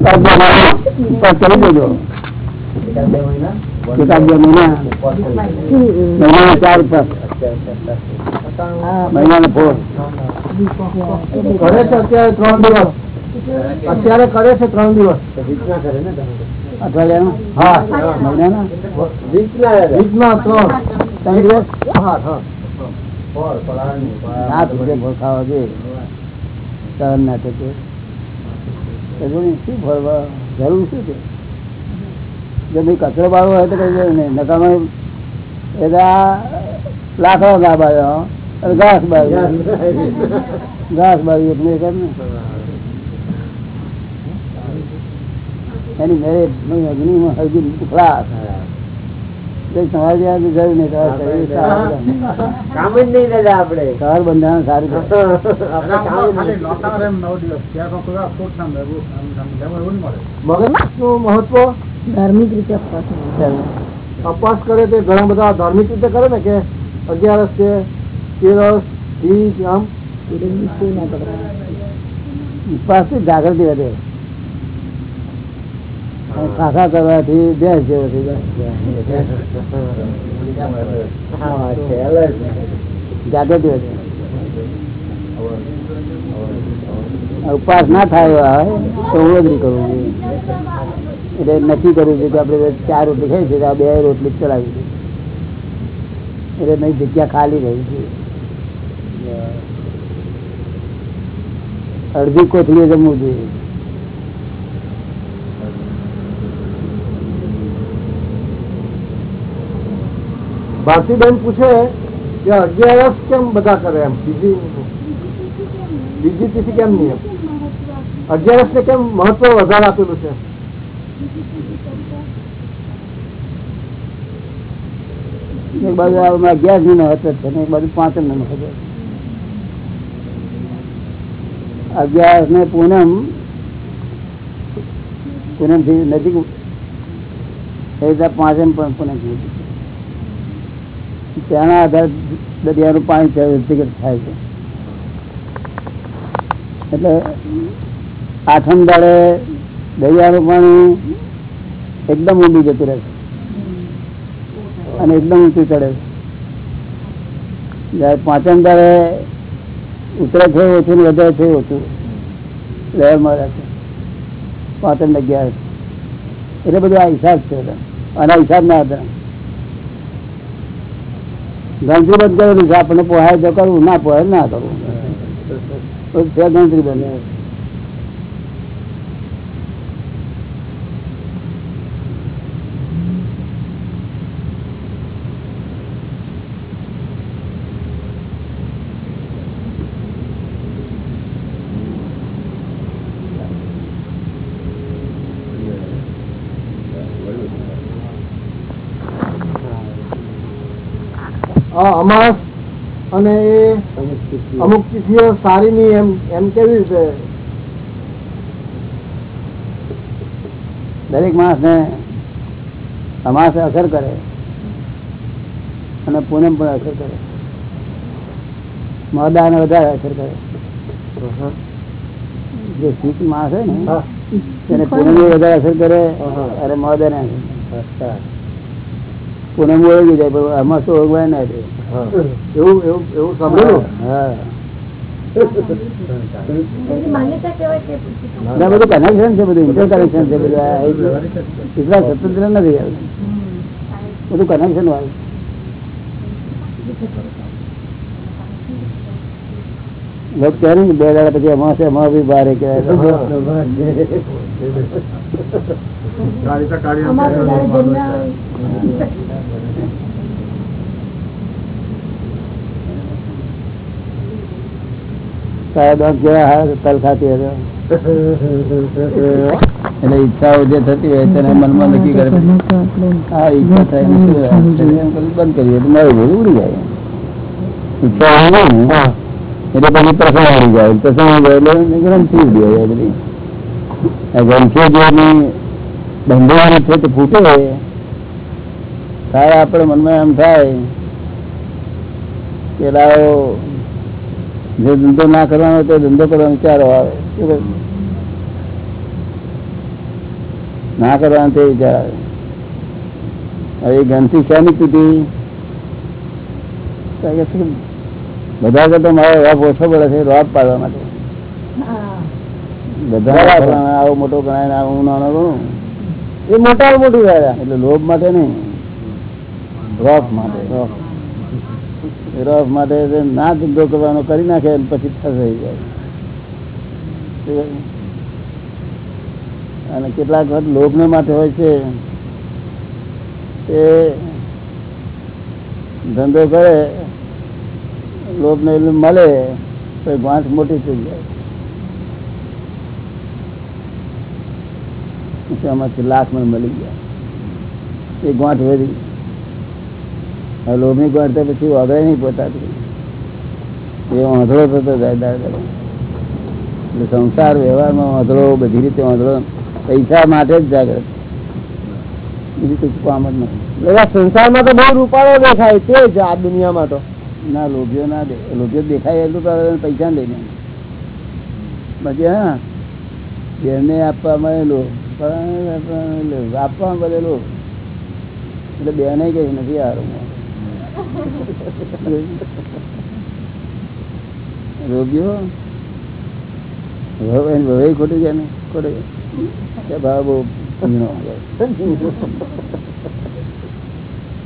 કરી દેજો એકાદ બે મહિના મહિનાના ચાર ઉપર મહિનાના ફોર કરે છે અત્યારે ત્રણ દિવસ. અત્યારે કરે છે ત્રણ દિવસ. અઠવાડિયાના હા મહિનાના. વીકના ત્રણ દિવસ. હા હા. રૂપિયા ફળ જોઈએ સહન ના જરૂર શું છે? જો ભાઈ કચરો બાળવો હોય તો કઈ જરૂર નહીં. નકામાં એ ના લાકડો ગા બાળ્યો ઘાસ બાળ્યું. ઘાસ બાળ્યું એટલે કર ને એની મેરેજ અગ્નિમાં હળગી ઉખલા ધાર્મિક રીતે અપવાસ કરે તે ઘણા બધા ધાર્મિક રીતે કરે ને કે અગિયારસ છે તેરસ ત્રીસ આમ? પાસે જાગૃતિ વધે. અને ખાખા કરવાથી બેસ જેવો થઈ જાય હા, છે, અલગ. જાગૃતિ વધે ઉપવાસ ના થાય એવા હોય તો ઉળગરી કરવું જોઈએ એટલે નક્કી કરવું છે કે આપણે ચાર રોટલી ખાઈ છે તો આ બે રોટલી જ ચલાવી છે એટલે નહીં જગ્યા ખાલી રહી છે અડધી કોથળી જમવું જોઈએ ભારતીબેન પૂછે કે અગિયારસ કેમ બધા કરે એમ બીજી બીજી તિથિ કેમ નહીં એમ અગિયારસ ને કેમ મહત્વ વધારે આપેલું છે એક બાજુ આમાં અગિયારનું મહત્વ છે ને એક બાજુ પાંચનું મહત્વ છે. અગિયાર ને પૂનમ પૂનમથી નજીક એ રીતે પાંચમ પણ પૂનમથી નજીક. આધારે આધાર દરિયાનું પાણી વ્યક્તિગત થાય છે. એટલે આઠમ દાડે દરિયાનું પાણી એકદમ ઊંડી જતું રહે છે. અને એકદમ ઊંચું ચડે છે. જયારે પાંચમ દાડે ઉતરે છે ઓછું ને વધારે છે, ઓછું લહેર રહે છે. પાંચમ અગિયાર. એટલે બધું આ હિસાબ છે. હિસાબ ના હતા ગણતરી બંધ કરેલું છે. આપણને પોહાય તો કરવું ના પોહાય ના કરવું. ગણતરી બંધ આ અમાસ અને એ અમુક તિથિઓ સારી ની એમ એમ કેવી રીતે દરેક માણસને અમાસ અસર કરે અને પૂનમ પણ અસર કરે. મદાને વધારે અસર કરે. જે શીખ માણસ હોય ને એને તેને પૂનમ વધારે અસર કરે. અરે મદાને પૂનમ ઓળખી જાય પણ આમાં શું ઓળખવાય ના એવું એવું એવું હા. કનેક્શન છે બધું ઇન્ટર કનેક્શન છે બધું એટલા સ્વતંત્ર નથી બધું કનેક્શન વાળું લોક કહે ને બે દાડા પછી અમાસે છે, અમાસ બી બારે કહેવાય. એટલે ઈચ્છાઓ જે થતી હોય તેને મનમાં નક્કી કરે. આ ઈચ્છા થાય બંધ કરીએ મારું બધું ઉડી જાય. ઈચ્છા એટલે પછી પ્રસંગ ઉડી જાય. પ્રસંગ ઉડી જાય એટલે ગ્રંથિ ઉડી જાય બધી. ગ્રંથિઓ જેની બંધાવાની છે તે ફૂટે. ત્યારે આપણે મનમાં એમ થાય કે લાવો જે ધંધો ના કરવાનો તો ધંધો કરવાનો વિચારો આવે. ના કરવાનો તે વિચાર આવે. હવે એ ગ્રંથિ શેની શું, બધા કરતા મારો રોપ ઓછો પડે છે રોપ પાડવા માટે. બધા આવો મોટો ગણાય ને આવું નાનો ગણું. એ મોટા મોટું દાદા એટલે લોભ માટે નહીં. રોફ માટે. રોફ. માટે ના ધંધો કરવાનો કરી નાખે પછી જાય. અને કેટલાક વખત લોભને માટે હોય છે. એ ધંધો કરે લોભને એટલે મળે તો ગાંઠ મોટી થઈ જાય. લાખ મને મળી ગયા. એ ગોઠ વધી. હવે લોભની ગાંઠ તો પછી વગડે નહીં પોતાથી. એ વાંધળો થતો જાય. એટલે સંસાર વ્યવહારમાં વાંધળો બધી રીતે વાંધળો પૈસા માટે જ જાગ્રત બીજું કઈ કામ જ નથી. સંસારમાં તો બહુ રૂપાળો દેખાય તે જ આ દુનિયામાં તો. ના લોભીઓ ના દે. લોભીઓ દેખાય એટલું તો પૈસા લઈને પછી હા જેને આપવા મળેલો આપવા બદલું એટલે બેને કઈ નથી હારું રોગ્યો હવે ખોટી ને? ખોટી ભાવ બહુ.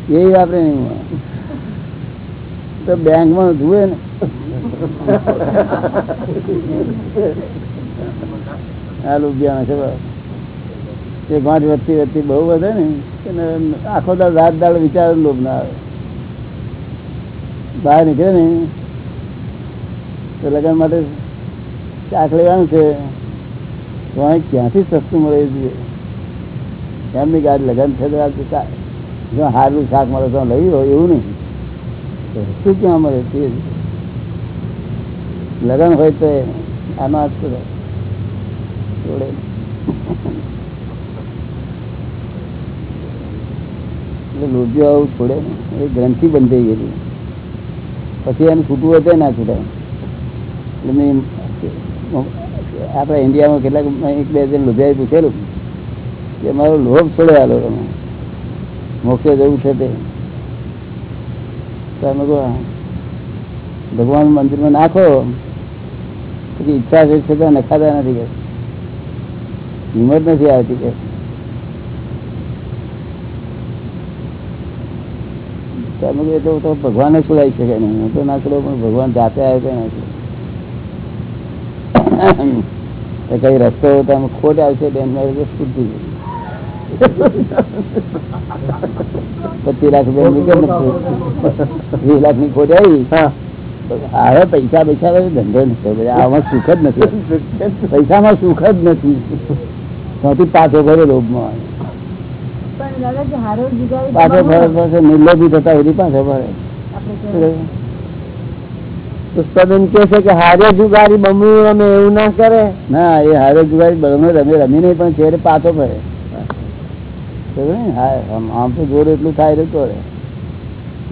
એ આપણે નહીં તો બેંકમાં જુએ ને. આ રૂપિયા છે બસ. એ ગાંઠ વધતી વધતી બહુ વધે ને, એને આખો દાળ રાત દાળ વિચાર લોભ ના આવે. બહાર નીકળે ને, તો લગ્ન માટે ચાક લેવાનું છે, તો ક્યાંથી સસ્તું મળે છે એમની ગાડી લગ્ન છે જો સારું શાક મળે તો લઈ હોય એવું નહીં. તો શું ક્યાં મળે તે લગ્ન હોય તો આનો જોડે. એટલે લોભીઓ આવું છોડે એ ગ્રંથિ બંધ થઈ ગયેલી. પછી એનું છૂટવું હોય ના છૂટાય. એટલે મેં આપણા ઇન્ડિયામાં કેટલાક એક બે જણ લોભિયાએ પૂછેલું કે મારો લોભ છોડે આલો તમે. મોક્ષે જવું છે તે. તો કહો ભગવાન મંદિરમાં નાખો. પછી ઈચ્છા છે છતાં નખાતા નથી કે. હિંમત નથી આવતી કે. તો અમે તો ભગવાન જ છોડાઈ શકે નહીં? હું તો ના છોડો પણ ભગવાન જાતે આવે તો કઈ રસ્તો તમે ખોટ આવશે પચીસ લાખ રૂપિયા નીકળે વીસ લાખની ખોટ આવી? હવે પૈસા પૈસા ધંધો નથી આમાં સુખ જ નથી. પૈસામાં સુખ જ નથી. ત્યાંથી પાછો ભરે લોભમાં પણ દાદાજી હારો જુગારી પાછો ભરે પાછો નિર્લોભી થતા એની પાસે. કહ્યું? પુષ્પાબેન કે છે કે હારે જુગારી બમણું રમે એવું ના કરે ના એ હારે જુગારી બમણું રમે રમી નહીં પણ છેડે પાછો? હા, આમ તો જોડે એટલું થાય રહ્યું તોડે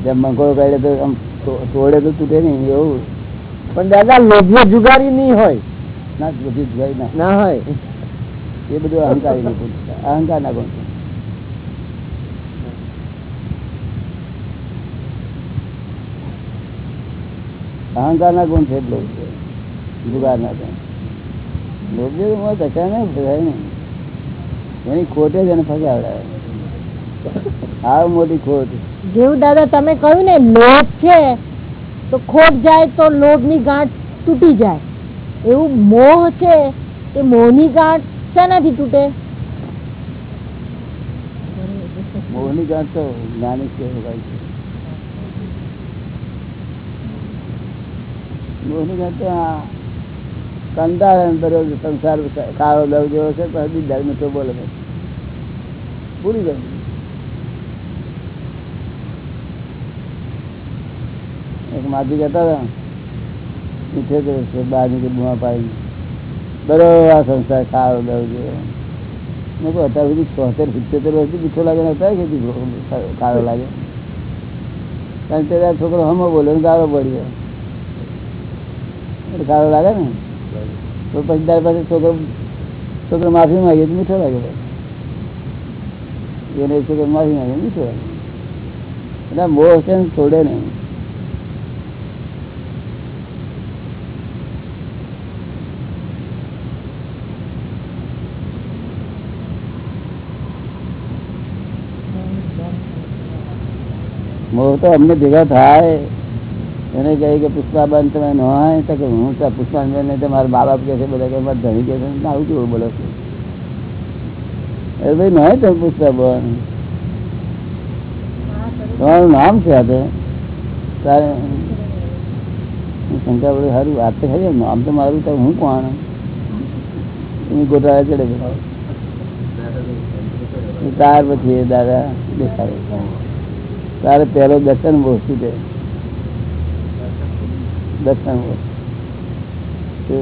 જેમ મંગળો કાઢે તો આમ તોડે તો તૂટે નહીં એવું પણ દાદા લોભ્ય જુગારી નહીં હોય ના જુગારી ના ના હોય એ બધું અહંકારી. અહંકાર ના ગુણ છે. અહંકાર ના ગુણ છે એટલો જુગાર ના ગુણ. લોભી ફસાય એની ખોટે જ એને ફસાવડાવે આ મોટી ખોટ. જેવું દાદા તમે કહ્યું ને લોભ છે તો ખોટ જાય તો લોભની ગાંઠ તૂટી જાય. એવું મોહ છે એ મોહની ગાંઠ શાનાથી તૂટે? મોહની ગાંઠ તો જ્ઞાની છે ભાઈ છે મોહની ગાંઠ તો આ કંટાળ અંદર સંસાર કાળો લવ જેવો છે તો બોલે છે. પૂરી એક માજી કહેતા હતા ઇઠ્યોતેર વર્ષે બહાર બુમા પાડી. બરોબર આ સંસાર કાળો લવ જેવો. મેં કહું અત્યાર સુધી ચોતેર સિત્તેર વર્ષથી મીઠો કે કાળો લાગે? કારણ છોકરો હમો બોલ્યો ગાળો પડી એટલે લાગે ને? તો પછી તારી પાસે છોકરો છોકરો માફી માંગે તો મીઠો લાગે. એને છોકરો માફી માંગે મીઠો લાગે. એટલે મોહ છે છોડે નહીં. મોહ તો અમને ભેગા થાય. એને કહે કે પુષ્પાબેન તમે નહાય તો કે હું તો પુષ્પાબેન ને તમારા મા બાપ કહે છે બધા કે મારા ધણી કહે છે. ના, આવું કેવું બોલો છો? અરે ભાઈ નહાય તમે પુષ્પાબેન તમારું નામ છે આ તો? તારે? હું શંકા બોલે સારું વાત તો ખરી નામ તો મારું તો હું કોણ? તમે ગોટાળા ચડે બધા. તાર પછી એ દાદા દેખાડે તારે પહેલો દર્શન બહુ શું છે દર્શન તો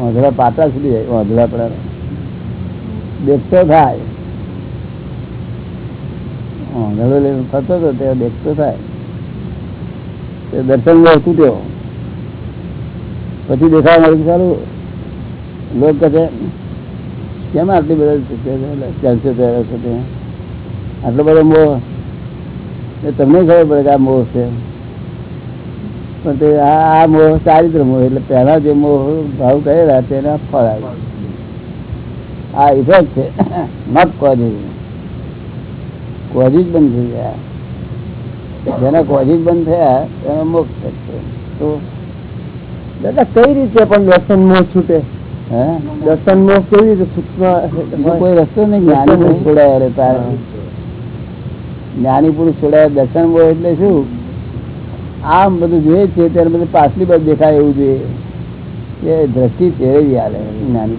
વાંધડા પાટા સુધી જાય વાંધળા પડે દેખતો થાય. વાંધળો લઈને ફરતો હતો તે દેખતો થાય. તે દર્શન તૂટ્યો. પછી દેખાવા મળ્યું સારું. લોક કહે કેમ આટલી બધા ચાલશે ત્યારે આટલો બધો મોહ. એ તમને ખબર પડે કે આ મોહ છે. પણ તે આ મોહ ચારિત્ર મોહ એટલે પહેલા જે મોહ ભાવ કરેલા તેના ફળ આવ્યું આ ઇફેક્ટ છે. Not causes. કોઝિસ બંધ થઈ ગયા. જેના કોઝિસ બંધ થયા એનો મોક્ષ છે તો દાદા કઈ રીતે પણ દર્શન મોહ છૂટે? હે? દર્શન મોહ કેવી રીતે સૂક્ષ્મ કોઈ રસ્તો નહીં જ્ઞાની પુરુષ છોડાય તારે. જ્ઞાની પુરુષ છોડાય દર્શન મોહ એટલે શું? આમ બધું જોઈએ છે, ત્યારે બધું પાછલી બાજુ દેખાય એવું જોઈએ. કે દ્રષ્ટિ ફેરવી આવે નાની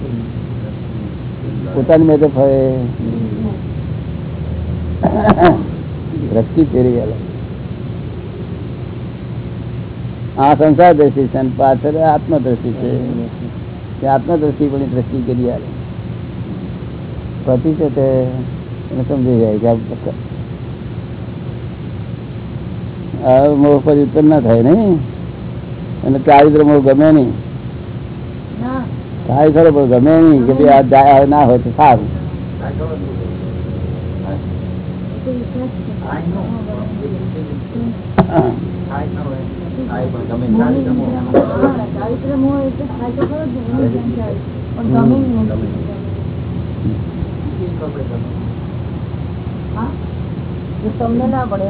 પોતાની મેં તો ફરે. દ્રષ્ટિ ફેરવી આવે આ સંસાર દ્રષ્ટિ છે પાછળ આત્મદ્રષ્ટિ છે. આત્મદ્રષ્ટિ પણ દ્રષ્ટિ કરી આવે પતિ છે તે સમજી જાય કે આ પર ઉત્પન્ન ના થાય નહીં. અને ચારિત્ર મોહ ગમે નહીં. થાય ખરો પણ ગમે નહીં કે ભાઈ આ જાય ના હોય તો સારું. તમને ના પડે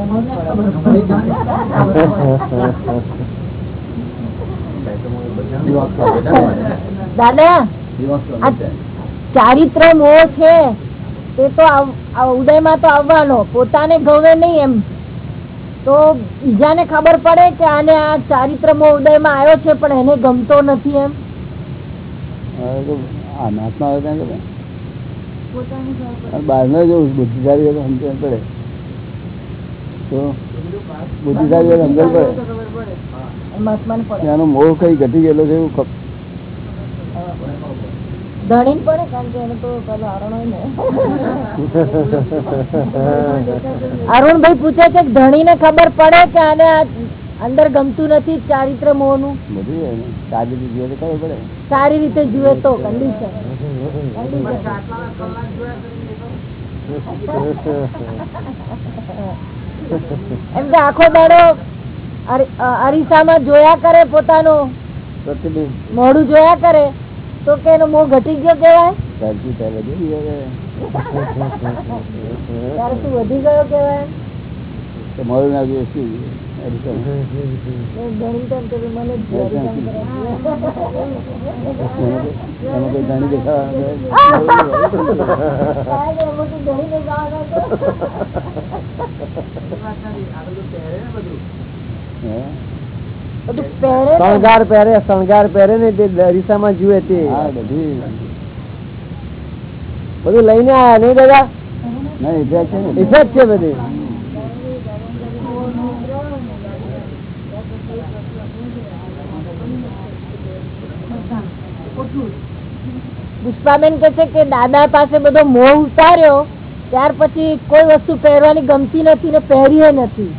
દાદા ચારિત્ર મોહ છે તે તો ઉદયમાં તો આવવાનો પોતાને ગમે નહીં એમ. તો બીજાને ખબર પડે કે આને આ ચારિત્ર મોહ ઉદયમાં આવ્યો છે પણ એને ગમતો નથી એમ. બહાર નો જોઉં જો બુદ્ધિશાળી સમજણ પડે. બુદ્ધિશાળી હોય તો સમજણ પડે. એનો મોહ કઈ ઘટી ગયેલો છે એવું ખબર ધણી પડે કારણ કે એને તો પેલો અરુણ ને. અરુણભાઈ પૂછે છે કે ધણીને ખબર પડે કે આને અંદર ગમતું નથી ચારિત્ર મોહનું? બધું સારી રીતે જોઈએ તો ખબર પડે. સારી રીતે જુએ તો કન્ડિશન એમ કે આખો દાડો અરીસામાં જોયા કરે પોતાનું. પ્રતિબિંબ. મોઢું જોયા કરે. તો કે એનો મોહ ઘટી ગયો કેવાય વધી ગયો કેવાય તો મોડું ના જોઈએ શણગાર પહેરે શણગાર પહેરે ને તે અરીસામાં જુએ તે. બધું. લઈને આયા નહીં દાદા? ના છે ને. ઇફેક્ટ છે બધી. પુષ્પાબેન કે છે કે દાદા પાસે બધો મોહ ઉતાર્યો ત્યાર પછી કોઈ વસ્તુ પહેરવાની ગમતી નથી ને પહેરીએ નથી.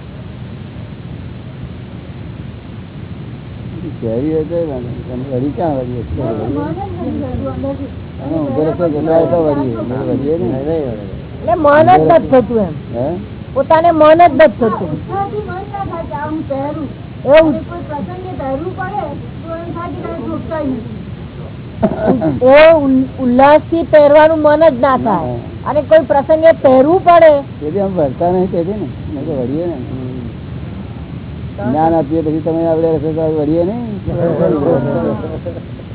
જ થતું પોતાને મન જ નથી એવું. પ્રસંગે પહેરવું પડે તો એમ થાય કે કાંઈ નથી. એ ઉલ્લાસથી પહેરવાનું મન જ ના થાય. અને કોઈ પ્રસંગે પહેરવું પડે. તેથી ભરતા નહીં તેથી ને વળીએ ને જ્ઞાન આપીએ પછી તમે આવડે હશે તો વળીએ નહીં?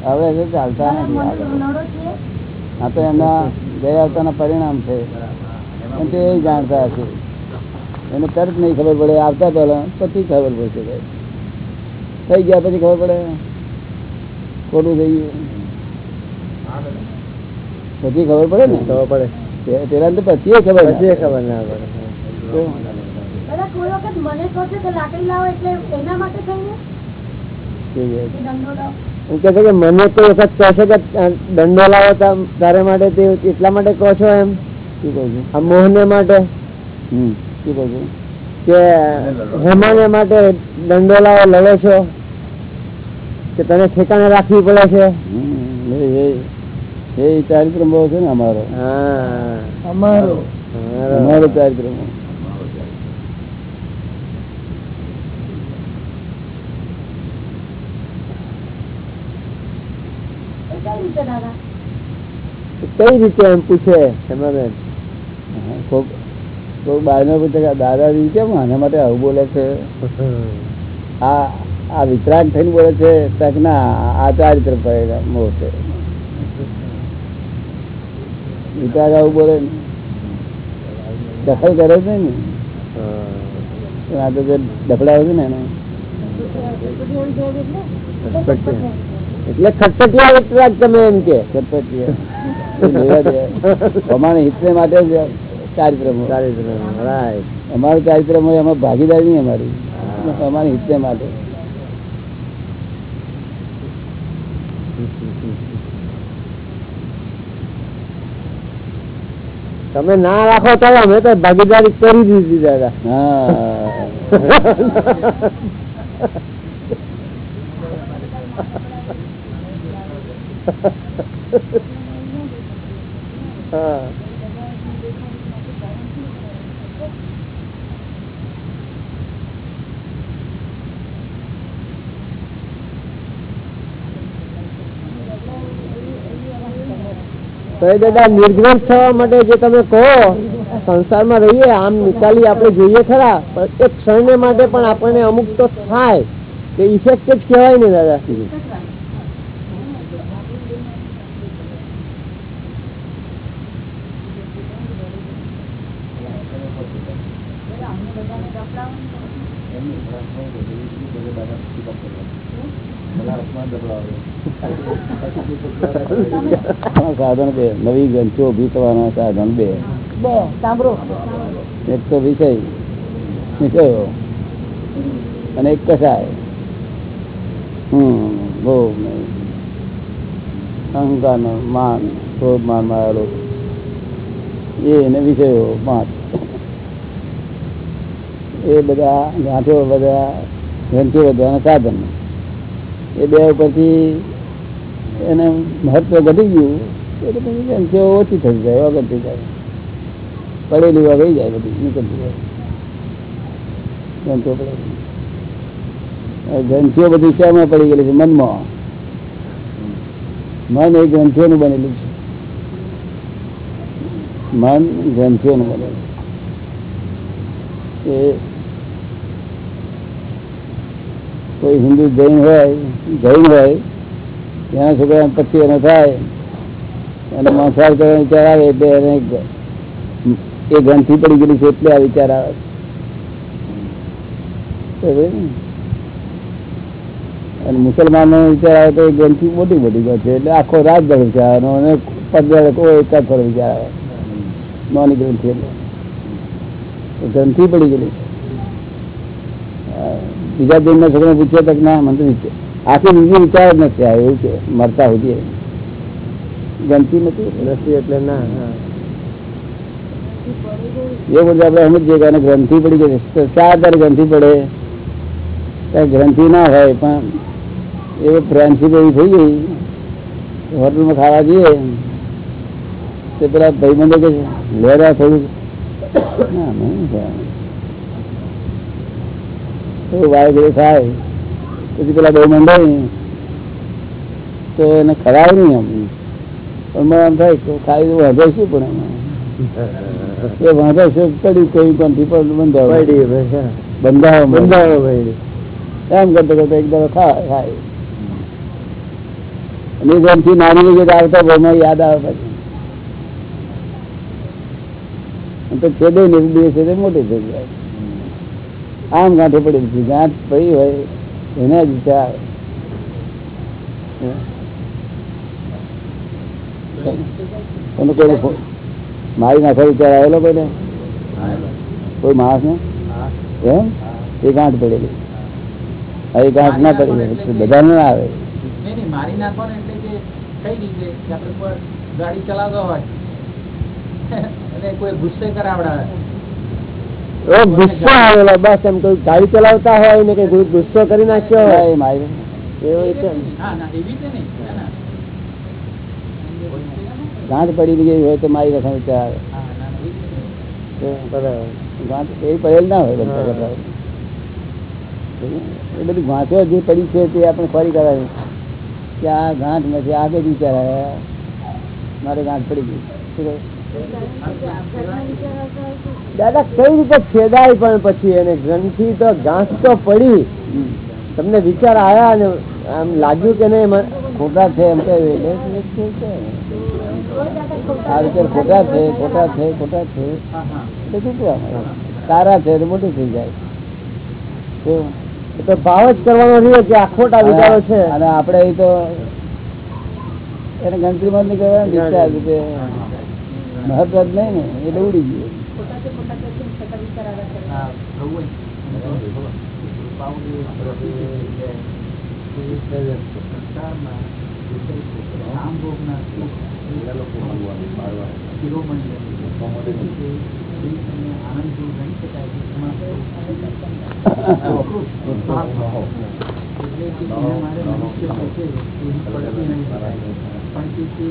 આવડે હશે ચાલતા નથી. આ તો એમના ગયા આવતાના પરિણામ છે. તે એ જાણતા હશે. એને તરત નહીં ખબર પડે. આવતા પહેલા પછી ખબર પડશે. ભાઈ થઈ ગયા પછી ખબર પડે. ખોટું થઈ ગયું. પછી ખબર પડે ને? ખબર પડે. પેલા તો પછી ખબર પછી ખબર ના પડે. મને કહો છે કે લાકડી લાવો એટલે એના માટે થઈને? કેવી કે દંડો લાવો? એમ કે છે કે મને કોઈ વખત કહેશે કે દંડો લાવો તારે માટે તે એટલા માટે કહો છો એમ? શું કહું છું? આ મોહને માટે. શું કહું છું? કે હેમાને માટે દંડો લાવો લડો છો? કે તને ઠેકાણે રાખવી પડે છે? એ એ- એ ચારિત્ર બહુ છે ને અમારો. અમારો. અમારો. કઈ રીતે કઈ એમ પૂછે? કોક કોક બહારનો પૂછે કે દાદાજી કેમ આના માટે આવું બોલે છે? આ આ વિતરાગ થઈને બોલે છે? તક ના આ ચારિત્ર મોહ છે. વિતરાગ આવું બોલે ને. દખલ કરે છે ને. આ તો જે છે એને. એટલે તમે એમ કે. એ લેવા હિતને માટે જ ચારિત્ર મોહ. ચારિત્ર રાઈટ અમારું એમાં ભાગીદારી નહીં અમારી. અમારી હિતને માટે. તમે ના રાખો તો અમે તો ભાગીદારી કરી દીધી દાદા. હા હા તો એ દાદા નિર્ગ્રંથ થવા માટે જે તમે કહો, સંસારમાં રહીએ, આમ નિકાલી આપણે જોઈએ ખરા, પણ એક ક્ષણને માટે પણ આપણને અમુક તો થાય. કે ઇફેક્ટ જ કહેવાય ને દાદા આ સાધન બે નવી ઊભી થવાના સાધન બે. એક તો વિષય વિષયો અને એક કસાય. હમ અહંકાર માન ક્રોધ માન માયેલો એને વિષયો પાંચ. એ બધા ગાંઠો બધા ગ્રંથિઓ વધવાના સાધન. એ બે ઉપરથી એને મહત્વ ઘટી ગયું. એટલે પછી ગ્રંથિઓ ઓછી થઈ જાય અગત્ય જાય પડેલી વગઈ જાય બધી નીકળતી જાય ગ્રંથિઓ પડેલી હવે ગ્રંથિઓ બધી શેમાં પડી ગયેલી છે મનમાં મન એ ગ્રંથિઓનું બનેલું છે મન ગ્રંથિઓનું બનેલું એ કોઈ હિન્દુ જૈન હોય જૈન હોય એના છોકરા પછી એનો થાય અને માંસાહાર કરવાનો વિચાર આવે એટલે એ ગ્રંથિ પડી ગયેલી છે એટલે આ વિચાર આવે. અને મુસલમાન વિચાર આવે તો એ ગ્રંથિ મોટી મોટી છે, એટલે આખો રાત વિચાર આવે અને પદવેળે કોઈ વિચાર આવે નાની ગ્રંથિ એટલે. ગ્રંથિ પડી ગયેલી છે. બીજા જૈનના છોકરા પૂછ્યા તક ના, મને આખી બીજી વિચાર જ નથી આવે એવું છે, મરતા હોઈએ. ગમતી નથી? નથી એટલે ના એ બધું આપણે સમજીએ કે ગ્રંથિ પડી ગઈ છે. ચાર દર ગ્રંથિ પડે. ગ્રંથી ના હોય પણ એ ફ્રેન્ડશીપ એવી થઈ ગઈ. હોટલમાં ખાવા જઈએ. તે પેલા ભાઈબંધો કે છે, લેરા થોડું ના નહીં થાય. વાય ગઈ થાય. પછી પેલા ભાઈ મંડાય તો એને ખરાબ નહીં એમ. મને એમ થાય કે ખાઈ વાંધો શું પણ એ વાંધો શું પડી કોઈ કોણથી પણ બંધાવો ભાઈ બંધાવો બંધાવો ભાઈ એમ કરતો કરતો એક દાડો ખાય. અને જેમથી નાની વખત આવતા ભાઈમાં યાદ આવે પછી. તો છેદે ને બે છેદે મોટી થઈ જાય. આમ ગાંઠે પડી ગાંઠ પડી હોય એને જ વિચાર. તમે કોઈને મારી નાખવા વિચાર આવેલો કોઈને? કોઈ માણસ ને? એમ? એ ગાંઠ પડેલી. આ એ ગાંઠ ના પડેલી. બધા ના આવે. નહીં નહીં મારી નાખો એટલે કે કઈ રીતે? આપણે ગાડી ચલાવતો હોય. અને કોઈ ગુસ્સે કરાવડાવે. એવો ગુસ્સો આવેલો. બસ એમ કોઈ ગાડી ચલાવતા હોય ને કઈ ગુસ્સો કરી નાખ્યો હોય. એ મારી એવો રીતે નહીં. ગાંઠ પડી ગઈ હોય તો મારી રસમ વિચાર ગાંઠ એ પડેલ ના હોય. એ બધી ગાંઠો જે પડી છે તે આપણે ફરી કરાવી કે આ ગાંઠ નથી આ કઈ વિચાર મારે ગાંઠ પડી ગઈ. દાદા કઈ રીતે છેદાય પણ પછી એને? ગ્રંથિ તો ગાંઠ તો પડી. તમને વિચાર આવ્યા ને આમ લાગ્યું કે નહીં? ખોટા છે એમ કહ્યું. આ વિચાર ખોટા છે ખોટા છે ખોટા છે. તો તૂટવા એટલે શું કહેવાનું? સારા છે તો મોટું થઈ જાય. તો ભાવ જ કરવાનો રહ્યો કે આ ખોટા વિચારો છે. અને આપણે એ તો એને ગણતરી બંધ કરવા વિચાર કે મહત્વ જ નહીં ને એટલે ઉડી ગયું. સંસારમાં ભોગના સુખ શિરોમણી લોકો મળવાનું કે કે છે.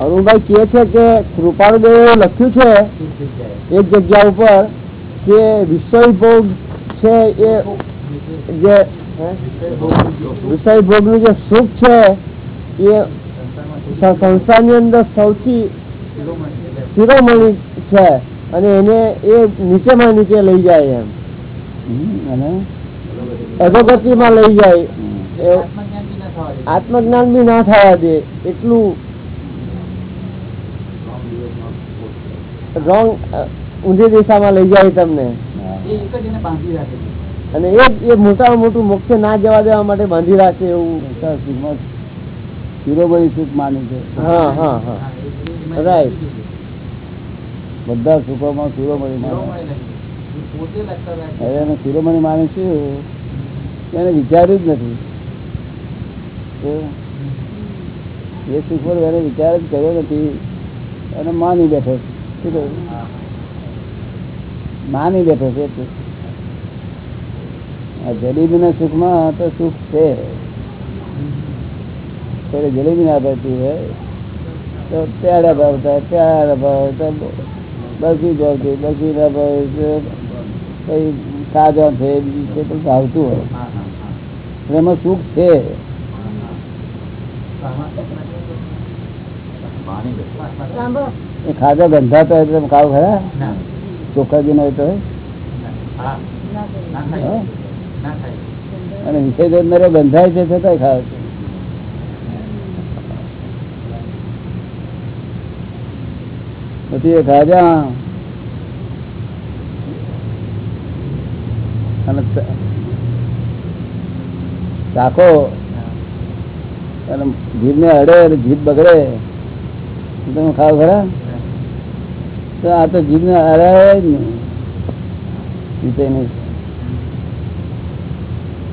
અરુણભાઈ કહે છે કે કૃપાળુદેવે લખ્યું છે એક જગ્યા ઉપર કે વિષય ભોગ છે એ જે વિષય વિષય ભોગનું જે સુખ છે એ સંસ્થાની અંદર સૌથી શિરોમણી છે અને એને એ નીચેમાં નીચે લઈ જાય એમ. હમ, અને? અધોગતિમાં લઈ જાય. એ આત્મજ્ઞાન બી ના થવા દે. ના થવા દે એટલું રોંગ ઊંધી દિશામાં લઈ જાય તમને. એક જ એને બાંધી રાખે છે. અને એ મોટા એ મોટામાં મોટું મોક્ષે ના જવા દેવા માટે બાંધી રાખે એવું. શિરોમણી સુખ માની છે. હા હા હા. બધા સુખોમાં શિરોમણી માને. હવે એને શિરોમણી માને શું એને વિચાર્યું જ નથી. એ સુખ પર એને વિચાર જ કર્યો નથી અને માની બેઠો શું કહ્યું? માની બેઠો છે જલેબીના સુખમાં તો સુખ છે. ત્યારે જલેબી ના ભાવતી હોય તો પ્યાડા ભાવતા પ્યાડા ભાવતા બરફી ભાવતી બરફી ના ભાવે તો કઈ ખાજા છે બીજું છે તો ભાવતું હોય. હા, હા, હા. પણ એમાં સુખ છે. તો આમાં સાંભળો એ ખાજા ગંધાતો હોય તો તમે ખાવ ખરા? ના. ચોખ્ખા ઘી હોય તો ના. ના? ના. અને વિષય બંધાય છે છતાં ખાવ છે પછી એ ખાજા અને ચાકો અને અને જીભને અડે જીભ બગડે તમે ખાવ ખરા તો આ તો જીભને હરાય જ નહીં વિષયની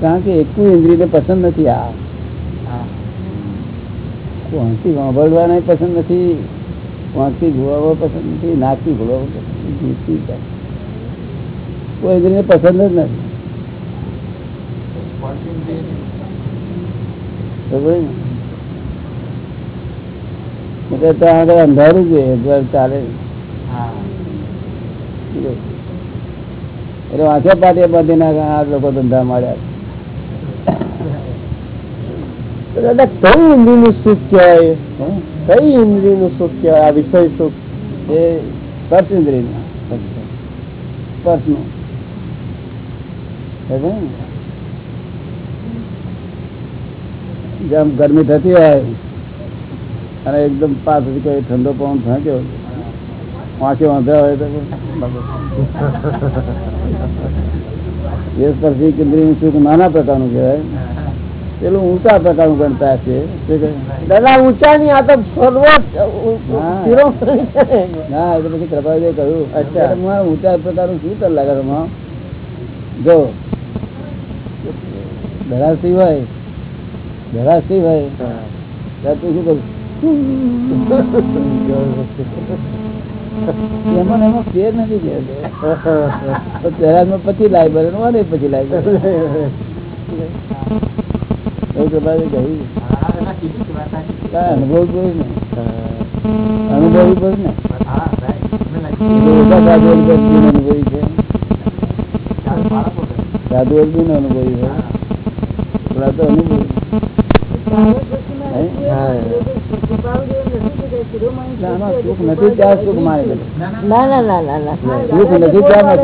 કારણ કે એકું ઇન્દ્રિયને પસંદ નથી. આ વાંચી વાંભળવા નહીં પસંદ નથી. વાંચી જોવા પસંદ નથી. ભોળવા પસંદ નથી. કોઈ ઇન્દ્રિયને પસંદ જ નથી. ત્યાં આગળ અંધારું એકવાર ચાલે. એટલે વાંચે પાટે બાંધી નાખે લોકો ધંધા માર્યા દાદા કઈ ઇન્દ્રિયનું સુખ કહેવાય? કઈ? ઇન્દ્રિયનું સુખ કહેવાય? આ વિષય સુખ? એ સ્પર્શ ઇન્દ્રિય સ્પર્શનું જેમ ગરમી થતી હોય અને એકદમ પાછળ કોઈ ઠંડો પવન થાક્યો વાંચે વાંધા હોય તો એ સ્પર્શી કેન્દ્રીય સુખ નાના પ્રકારનું કહેવાય. પેલું ઊંચા પ્રકારનું ગણતા છે દાદા ઊંચા ની આ તો સર્વોચ્ચ ના એ તો પછી કૃપાજી કહ્યું. અચ્છા. ઊંચા પ્રકારનું શું કર લાગે જો. ધરાશી હોય. ધરાશી હોય. તું શું કરું? એમાં એમાં ફેર નથી પછી ને પછી બને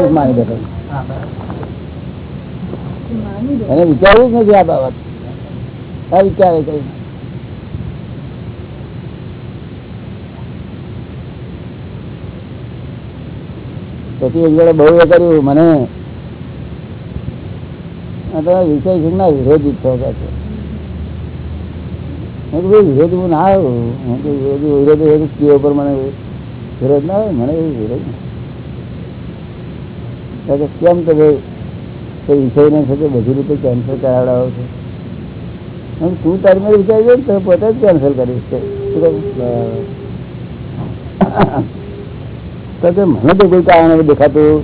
માની બેઠો ના? ના વિચારવું જ નથી આ બાબત આ વિચારે કઈ પછી એક જોડે બહુ એ કર્યું મને. તમે વિષય ના વિરોધી છો કે છે? મેં વિરોધી હું ના આવ્યો હું તો વિરોધી વિરોધી વિરોધી પર મને વિરોધ ના આવે મને એવું વિરોધ કેમ કે ભાઈ? વિષયને સાથે બધી રીતે કેન્સલ કરાવડાવો છે. હું તું તારી મેં વિચારી તો પોતે જ કેન્સલ કરીશ છે તો મને તો કોઈ કારણ દેખાતું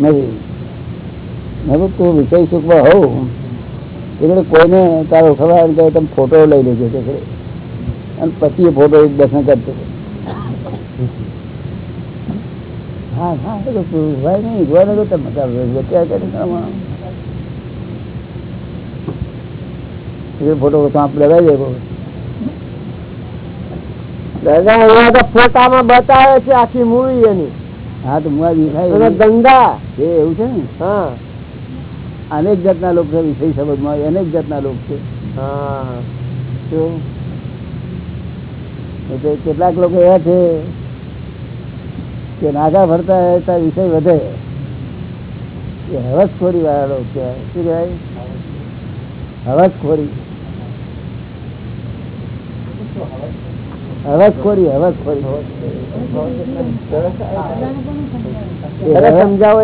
નથી. મેં તું વિષય સુખમાં હોઉં. એટલે કોઈને તારો ખબર કે તમે ફોટો લઈ લેજો. છે. અને પછી ફોટો દર્શન કરતો હા હા ભાઈ, નહીં જોવાનું તો તમે વિચાર કરી કરવા એ ફોટો લગાવી ફોટામાં બતાવે છે આખી મૂવી એની. હા તો ગંગા એ એવું છે ને? હા. અનેક જાતના લોકો છે વિષય સંબંધમાં અનેક જાતના લોકો છે. હા. તો? કેટલાક લોકો એવા છે કે નાગા હોય ત્યાં વિષય વધે. એ હવસખોરી વાળા લોકો કહેવાય શું કહેવાય? હવસખોરી. હવસખોરી હવસખોરી સમજાવો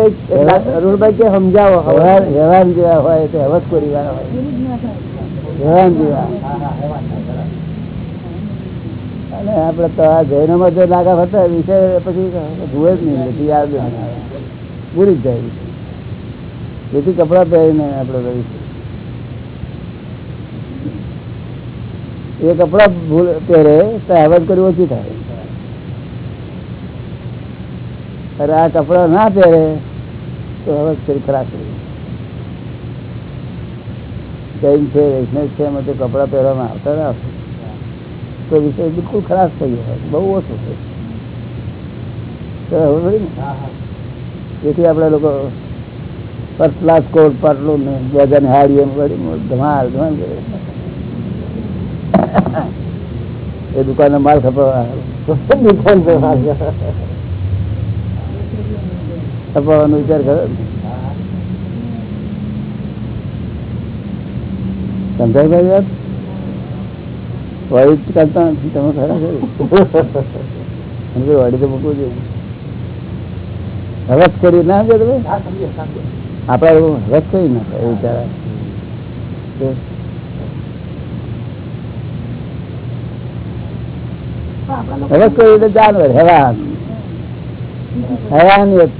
અરુણભાઈ કે સમજાવો હવે? વ્યવહાર વ્યવહાર જેવા હોય તો હવસખોરી વાળા હોય. જેવા અને આપડે તો આ જૈનોમાં જો લાગા હતા વિષય પછી જુએ જ નહીં પછી યાદ. જ ના જ જાય. તેથી કપડા પહેરીને આપડે રહીશું. એ કપડા ભૂલ પહેરે તો હવસ કરવી ઓછી થાય? અરે આ કપડા ના પહેરે તો હવસ કરી ખરાબ કરી જૈન છે વૈષ્ણવ છે એમાં તો કપડા પહેરવામાં આવતા ના તો વિષય બિલકુલ ખરાબ થઈ ગયો બહુ ઓછું છે. એથી આપણે લોકો ફર્સ્ટ ક્લાસ કોટ પાટલું ને બે હજાર હાડીએ ધમાલ ધમાલ કરે. એ દુકાનનો માલ ખપાવવા ખપાવવાનો વિચાર કરો. સમજાય ભાઈ વાત? વાડી કરતા નથી, તમે ખરા છો? વાડી તો મૂકવું જોઈએ. હરસ કરી ના આપડે હરસ કરી ના એ વિચાર આવે. કોઈ એટલે જાનવર, હેવાન. હેવાનિયત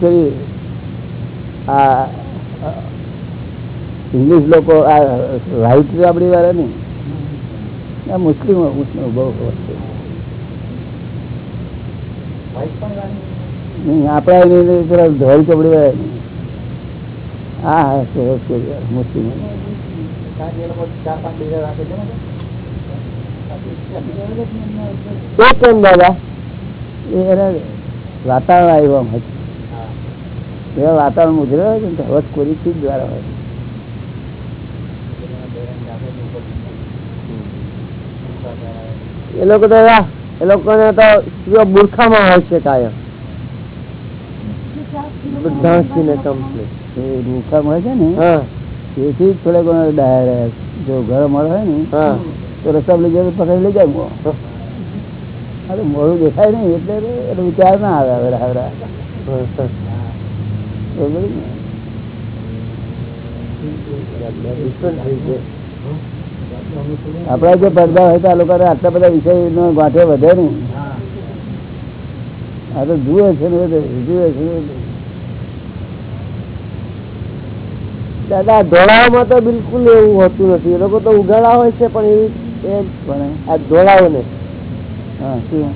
કરી ઇંગ્લિશ લોકો આ રાઈટ રાબડી વાળા આ મુસ્લિમ, મુસ્લિમો બહુ આપણા એની ધોળી ચોપડી વાળા નહીં. હા હા મુસ્લિમ. વાતાવરણ આવ્યું આમ હતું. એવા વાતાવરણ ઉજરે હોય ને હવે કોઈ થી જ દ્વારા હોય. એ લોકો તો એ લોકોને તો સ્ત્રીઓ બુરખામાં હોય છે કાયમ. રૂખા મળે છે ને? હા. તેથી થોડા ઘણા ડાયર જો ઘર મળે હોય ને તો રસ્તા લઈ જાય પકડી લઈ જાય. અરે મોડું દેખાય નહીં એટલે એટલે વિચાર ના આવે હવે ને? આપણા જે પડદા હોય તો આ લોકો આટલા બધા વિષય નો ગાંઠે વધે નહીં. આ તો જુએ છે ને જુએ છે ને એ તો. દાદા ધોળાઓમાં તો બિલકુલ એવું હોતું નથી. એ લોકો તો ઉગાડા હોય છે પણ એવી આ ધોળાઓને હા શું?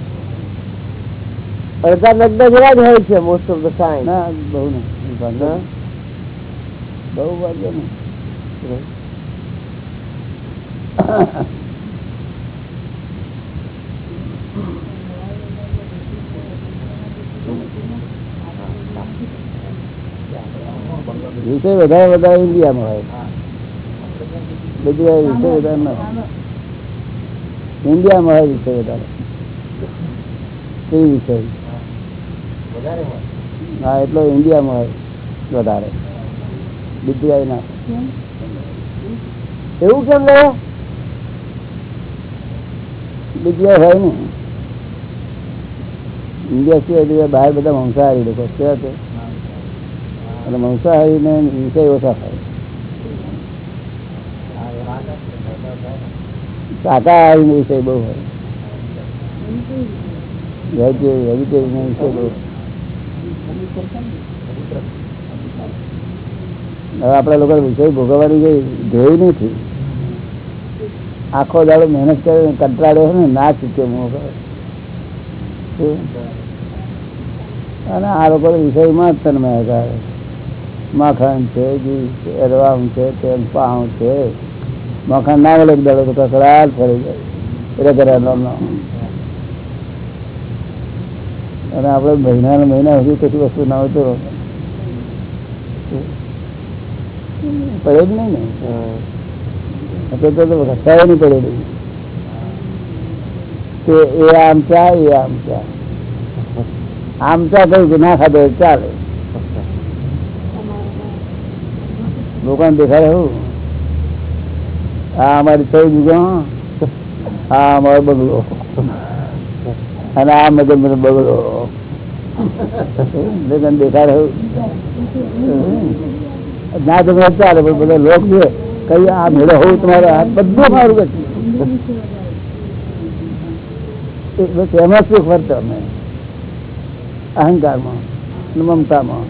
અડધા નગ્ન જેવા જ હોય છે મોસ્ટ ઓફ ધ ટાઈમ બહુ નહીં. બહુ નહીં. વિષય વધારે વધારે ઇન્ડિયામાં હોય. બધું વિષય વધારે ના. ઇન્ડિયામાં હોય વિષય વધારે. એ વિષય હા એટલો ઇન્ડિયામાં હોય વધારે. બીજું ના. એવું કેમ દાદા બીજું હોય ને ઇન્ડિયા સિવાય બહાર બધા મંસાહારી લોકો કેવા છે અને મંસાહારી ને વિષય ઓછા થાય શાકાહારી નો વિષય બહુ હોય. વેજીટેરિયન લોકો વિષય ભોગવવાની કઈ ધ્યેય નથી. આખો દાડો મહેનત કરે કંટાળ્યો કંટાળે ને, ના ચૂકે મોં અને આ લોકો વિષયમાં જ તન્મય કરે માખણ છે ઘી છે રવામ છે તેમ પાઉં છે. મખણ ના એક દાડો તો કકડાટ ફરી જાય. અને આપણે મહિના મહિના સુધી કશી વસ્તુ ના હોય તો પડે જ નહીં ને. તો ઘટાય નહીં પડેલી કે એ આમ ચા એ આમ ચા. આમ ચા કહ્યું ના ખાધો ચાલે. લોકોને દેખાડે હું? આ અમારી થઈ વીઘો આ અમારો બગલો. અને આ મગજ મને બગલો. લોકોને દેખાડે ના તમે ચાલે, પણ બધા લોક છે. કઈ આ મેળો હોવું તમારે બધું મારું કશું એમાં સુખ વર્તો અમે? અહંકારમાં, મમતામાં.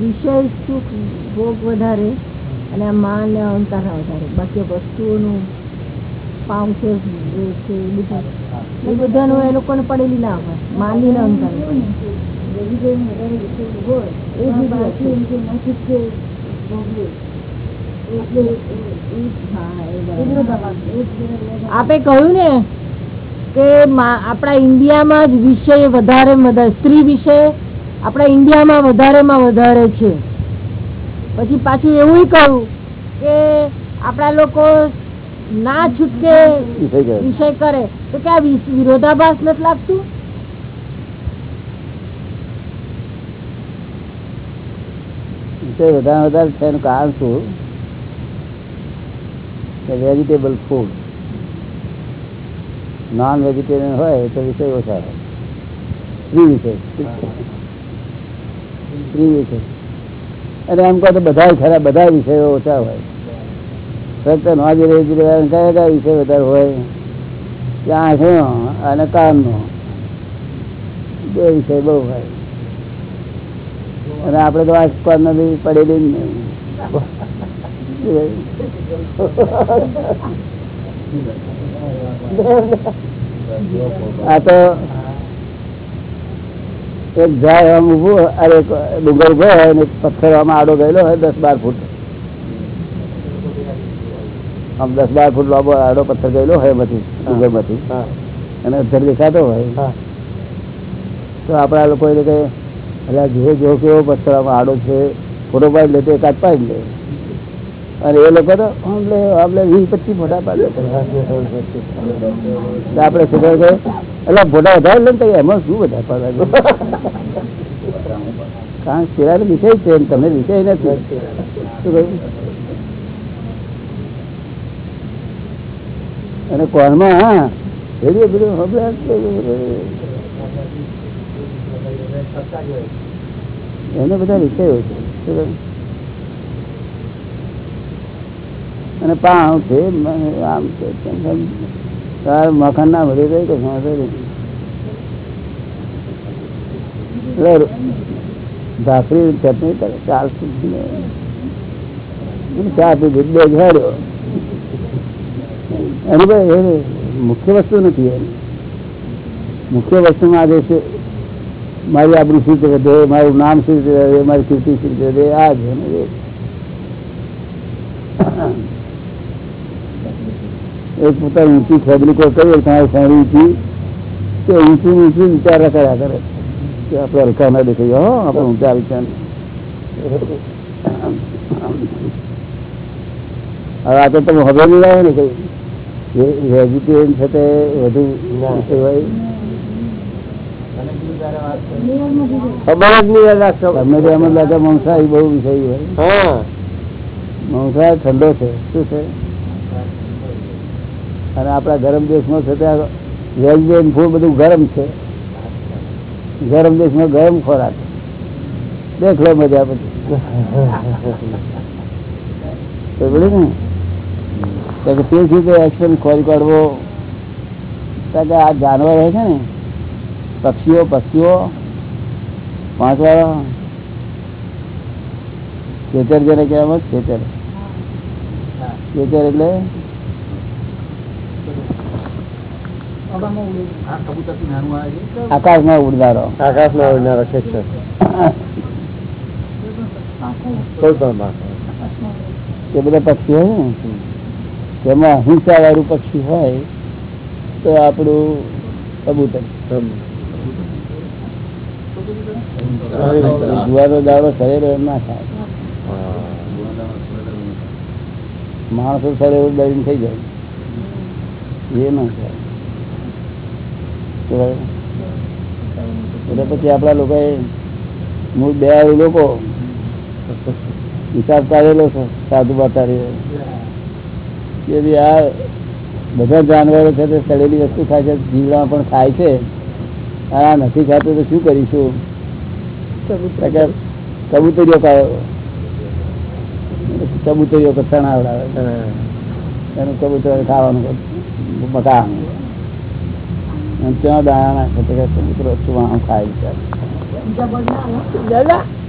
વિષય સુખ ભોગ વધારે અને આ માન ને અહંકાર વધારે. બાકી વસ્તુઓનું પાઉં છે છે એ બધું. એ બધાનું એ લોકોને પડેલી ના હોય. માની ને અહંકાર. આપે કહ્યું ને કે આપણા ઇન્ડિયામાં જ વિષય વધારે વધારે સ્ત્રી વિષય આપણા ઇન્ડિયામાં વધારેમાં વધારે છે. પછી પાછું એવું કહ્યું કે આપણા લોકો ના છૂટકે વિષય કરે. તો કે આ વિરોધાભાસ નથી લાગતું? વિષય વધારે વધારે છે એનું કારણ શું? વેજીટેબલ ફૂડ નોન વેજીટેરિયન હોય તો વિષય ઓછા હોય. સ્ત્રી વિષય. સ્ત્રી વિષય. અને એમ કહો તો બધા ખરા બધા વિષયો ઓછા હોય. ફક્ત નોન વેજીટેરિયન કયા કયા વિષય વધારે હોય? કે આંખનો અને કાનનો બે વિષય બહુ હોય. અને આપણે તો આંખ કાન નથી પડેલી જ નહીં. આ તો એક જાય આમ ઉભું અરે ડુંગર ગયો હોય ને પથ્થર આમાં આડો ગયેલો હોય દસ બાર ફૂટ. આમ દસ બાર ફૂટ લાંબો આડો પથ્થર ગયેલો હોય એમાંથી ડુંગરમાંથી અને અધર દેખાતો હોય. તો આપણા લોકો એને કહે એટલે જો જો કેવો પથ્થર આમાં આડો છે. ફોટો પાડી લે તો એકાદ પાડી લે. અને એ લોકો તો આપણે વીસ પચીસ મોટા પાડે આપણે શું કહે એટલે મોટા વધારે લે ને એમાં શું વધારે પાડવા કારણ કે પેલા વિષય છે ને તમે વિષય નથી. શું કહ્યું? અને કોણમાં, હા બીડિયો હમણાં એને બધા વિષયો છે. શું કહ્યું? અને પાઉં છે આમ છે મખાન ના ભરી રહી કે શું હશે નહીં. એટલે ભાખરી ચટણી કરે જ ચા પીધી બે ઝાડ્યો એની ભાઈ એ મુખ્ય વસ્તુ નથી એની મુખ્ય વસ્તુમાં આજે છે, મારી આપણી શું વધે મારું નામ શું વધે મારી કીર્તિ શું રહે આ છે. એક પોતાની ઊંચી ફેબરી કોઈ તમારી ફેરી ઊંચી તે ઊંચી ઊંચી વિચાર કર્યા કરે. કે આપણે હલકા ના દેખાઈએ. હો આપણે ઊંચા વિચાર. હવે આ તો તમે હવે નહીં લાવે ને કઈ. વેજીટેરિયન છે તે વધુ કહેવાય. ખબર જ નહીં દાદા અમે તો એમ લાગે મંસાહારી બહુ વિષય હોય હા. મંસાહાર ઠંડો છે. શું છે? અને આપણા ગરમ દેશમાં છે ત્યાં વેજીટેરિયન ફૂડ બધું ગરમ છે. ગરમ દેશમાં ગરમ ખોરાક. દેખ લો મજા બધી ને. તો એક્શન ખોરી કાઢવો. કારણ કે આ જાનવર હોય છે ને, પક્ષીઓ પક્ષીઓ પાંચવાળો ખેતર જેને કહેવામાં ખેતર. ખેતર એટલે આ માં ઉડનારો આકાશમાં ઉડનારો. ઉડનારો કોઈ પણ એ બધા પક્ષી હોય ને? તેમાં હિંસા વાળું પક્ષી હોય તો આપણું કબૂતર. જુવારો દાડો સરેરો એમ ના થાય. માણસો શરીર દઈને થઈ જાય. એ ના થાય. એટલે પછી આપણા લોકોએ મૂળ બે લોકો હિસાબ કાઢેલો છે સાધુ બાતારી કે બી આ બધા જાનવરો છે તે સડેલી વસ્તુ ખાય છે જીવડા પણ ખાય છે. આ નથી ખાતું તો શું કરીશું? કબૂતરીઓ કબૂતરીઓ કરતા આવડાવે. કબૂતર ખાવાનું મકાન. અને ત્યાં દાણા નાખે તો કે શું ખાય છે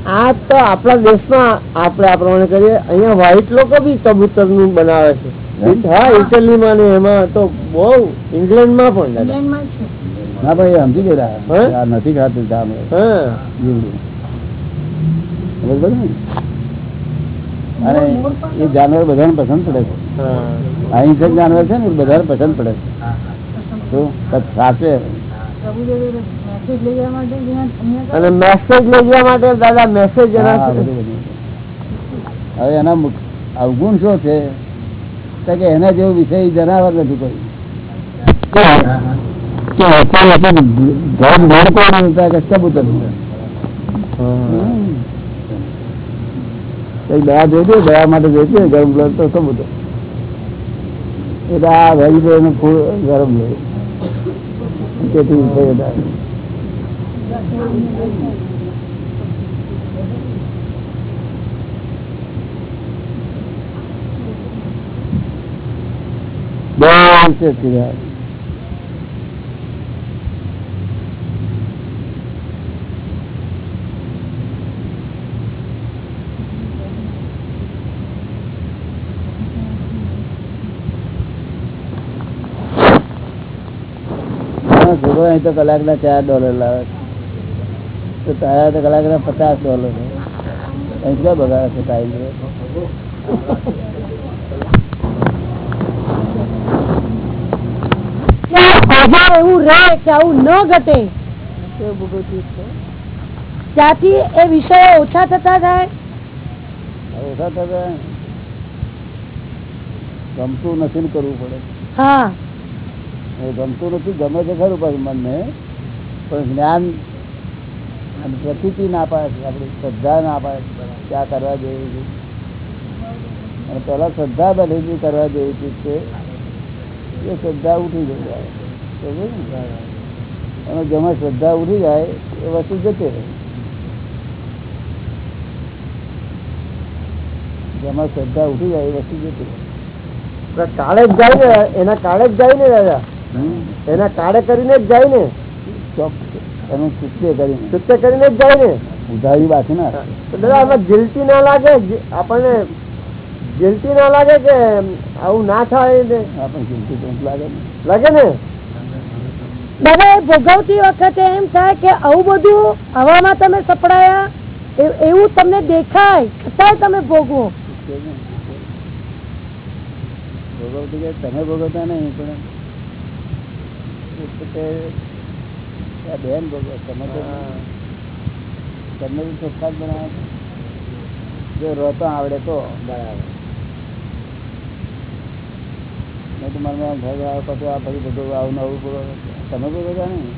આ તો આપણા દેશમાં આપણે આ પ્રમાણે કરીએ અહીંયા વ્હાઈટ લોકો બી કબૂતરનું બનાવે છે. હા. ઇટલીમાં ને એમાં તો બહુ ઇંગ્લેન્ડમાં પણ દાદા. ના ભાઈ સમજી ગયા. નથી ખાતું હા? બરોબર અને એ જાનવર બધાને પસંદ પડે છે. હા. અહિંસક જાનવર છે ને એ બધાને પસંદ પડે છે. અને મેસેજ લઈ જવા માટે દાદા મેસેજ. હવે એના અવગુણ શું છે? કે એના જેવો વિષય જણાવવા નથી કોઈ. જોઈતી માટે જોઈતી ગરમ બ્લડ તો કબૂતર. એટલે આ ભાઈ ગરમ લે તેથી વિષય વધારે. માણસ અહીં તો કલાકના ચાર ડોલર લાવે. તો તારા તો કલાકના પચાસ ડોલર અહીં ક્યાં બગાડે છે ટાઈમ એવું રહે કે આવું ન ઘટે. ત્યાંથી એ વિષયો ઓછા થતા જાય. ઓછા થતા ગમતું નથી ને કરવું પડે. હા. ગમતું નથી, ગમે છે ખરું, પણ મનને પણ જ્ઞાન અને પ્રકૃતિ ના પાડે છે, આપણી શ્રદ્ધા ના પાડે છે ક્યાં કરવા જેવી છે. અને પહેલા શ્રદ્ધા બધી કરવા જેવી ચીજ છે એ શ્રદ્ધા ઉઠી જાય અને જેમાં શ્રદ્ધા ઉઠી જાય, એ વસ્તુ જતી રહે. જેમાં શ્રદ્ધા ઉઠી જાય, એ વસ્તુ જતી રહે. કાળે જ જાય ને એના કાળે જ જાય ને દાદા? એના કાળે કરીને જ જાય ને. ચોક ચૂકતે કરીને. ચુસ્તે કરીને જ જાય ને. ઉધારી બાકી ના દાદા આમાં ગિલ્ટી ના લાગે? આપણને ગિલ્ટી ના લાગે કે આવું ના થાય ને આપણને કિંમતી લાગે લાગે ને? દાદા એ ભોગવતી વખતે એમ થાય કે આવું બધું હવામાં તમે સપડાયા એવું તમને દેખાય છતાંય તમે ભોગવો. ભોગવતી કે તમે ભોગવતા નહીં પણ બેન ભોગવે તમે તો તમને તો ચોખ્ખા જ રોતો આવડે તો. બરાબર. નહીં તો મને એમ થાય આ પછી આ પછી બધું આવું નવું ભોગવે. તમે ભોગવતા નહીં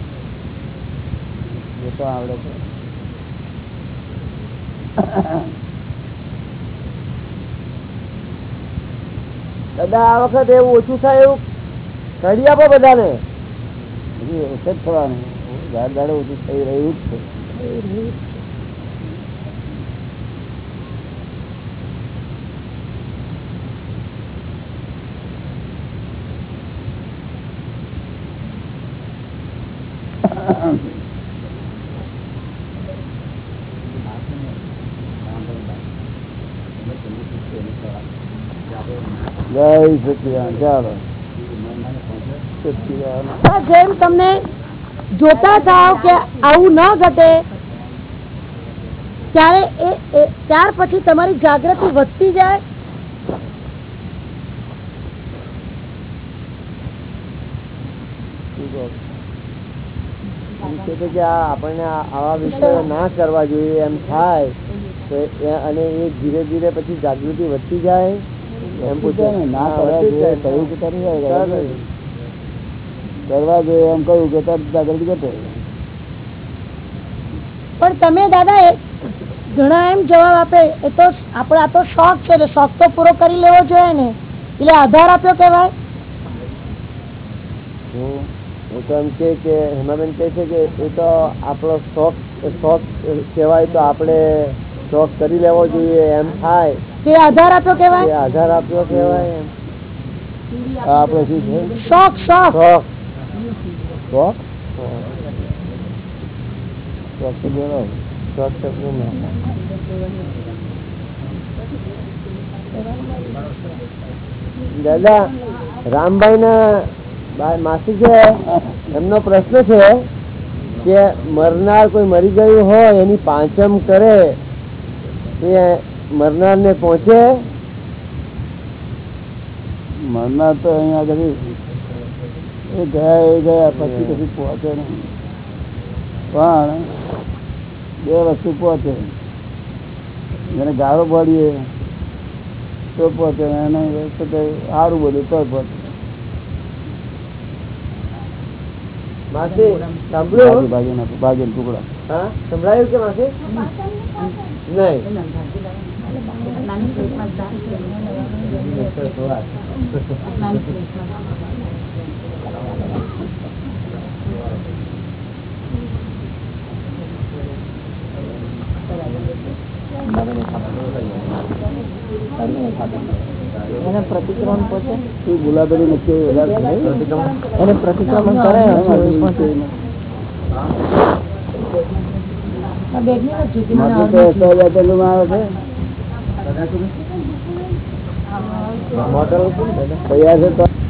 રોતો આવડે તો. દાદા આ વખત એવું ઓછું થાય એવું કરી આપો બધાને? હજી એક જ થવાનું. ઝાડ દાડે ઓછું થઈ રહ્યું જ છે. જય સચિદાન ચાલો. જેમ તમને જોતા થાવ કે આવું ન ઘટે ત્યારે એ ત્યાર પછી તમારી જાગૃતિ વધતી જાય. આપણને આવા વિષયો ના કરવા જોઈએ એમ થાય તો અને એ ધીરે ધીરે પછી જાગૃતિ વધતી જાય એમ પૂછે. ને, કરવા જોઈએ જાય. કહ્યું કે કરી જાય, કરવા જોઈએ. એમ કહ્યું કે જાગૃતિ ઘટે પણ તમે દાદા એ ઘણા એમ જવાબ આપે એ તો આપણે આ તો શોખ છે એટલે શોખ તો પૂરો કરી લેવો જોઈએ ને. એટલે આધાર આપ્યો કેવાય તો તો એમ કે કે હેમાબેન કહે છે કે એ તો આપણો શોખ શોખ કહેવાય તો આપણે શોખ કરી લેવો જોઈએ એમ થાય. તે આધાર આપ્યો કેવાય આધાર આપ્યો કહેવાય એમ. આપણે શું છે? શોખ. શોખ. દાદા રામભાઈ ના માસી છે, એમનો પ્રશ્ન છે કે મરનાર કોઈ મરી ગયું હોય, એની પાંચમ કરે એ મરનાર ને પહોંચે? મરનાર તો અહીંયા આગળ એ ગયા એ ગયા પછી કશું પહોંચે નહીં. પણ બે વસ્તુ પહોંચે. જેને ગાળો પાડીએ તો પહોંચે ને એને તો કંઈ સારું બધું તો પહોંચે. માસી સાંભળ્યું? ભાગી નાખો ભાગીને ટુકડા હા? સંભળાયું કે માસી? નહીં. એને પ્રતિક્રમણ પહોંચે શું ગુલાબેરી નક્કી એને પ્રતિક્રમણ કરે? છે તો?